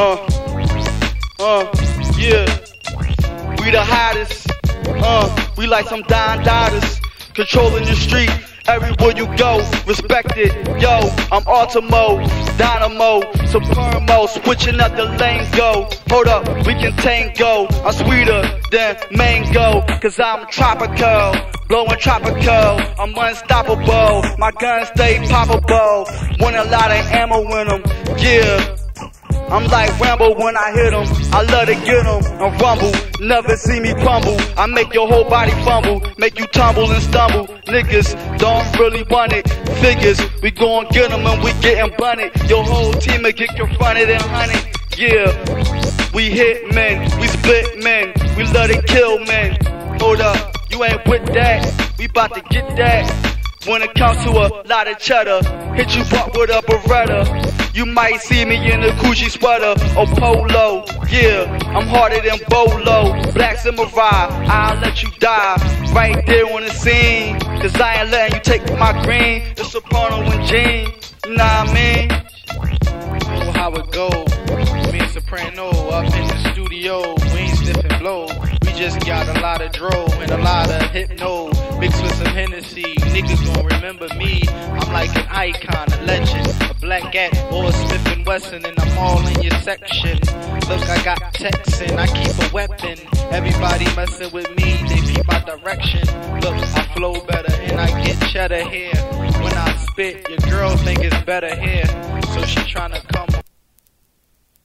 Uh, uh, yeah. We the hottest. Uh, we like some Don Dotters. Controlling the street. Everywhere you go, respect it. Yo, I'm Ultimo, Dynamo, Supremo, switching up the lane. Go, hold up, we can tango. I'm sweeter than mango, cause I'm tropical, blowing tropical. I'm unstoppable, my guns stay poppable. Want a lot of ammo in them, yeah. I'm like Rambo when I hit 'em. I love to get 'em and rumble. Never see me crumble. I make your whole body fumble. Make you tumble and stumble. Niggas don't really want it. Figures, we gon' get 'em and we getting bunted. Your whole team will get confronted and hunted. Yeah, we hit men, we split men, we love to kill men. Hold up, you ain't with that. We bout to get that. When it comes to a lot of cheddar, hit you up with a Beretta. You might see me in a Gucci sweater or polo. Yeah, I'm harder than Bolo. Black samurai, I'll let you die right there on the scene. Cause I ain't letting you take my green. The Soprano and Jean. You know what I mean? know how it go. Me and Soprano up in the studio, we ain't sniffing blow. We just got a lot of dro and a lot of hypno mixed with some Hennessy. Niggas gon' remember me. I'm like an icon, a legend, a black cat Wesson, and I'm all in your section. Look, I got Texan, I keep a weapon. Everybody messing with me, they keep my direction. Look, I flow better and I get cheddar here. When I spit, your girl think it's better here, so she tryna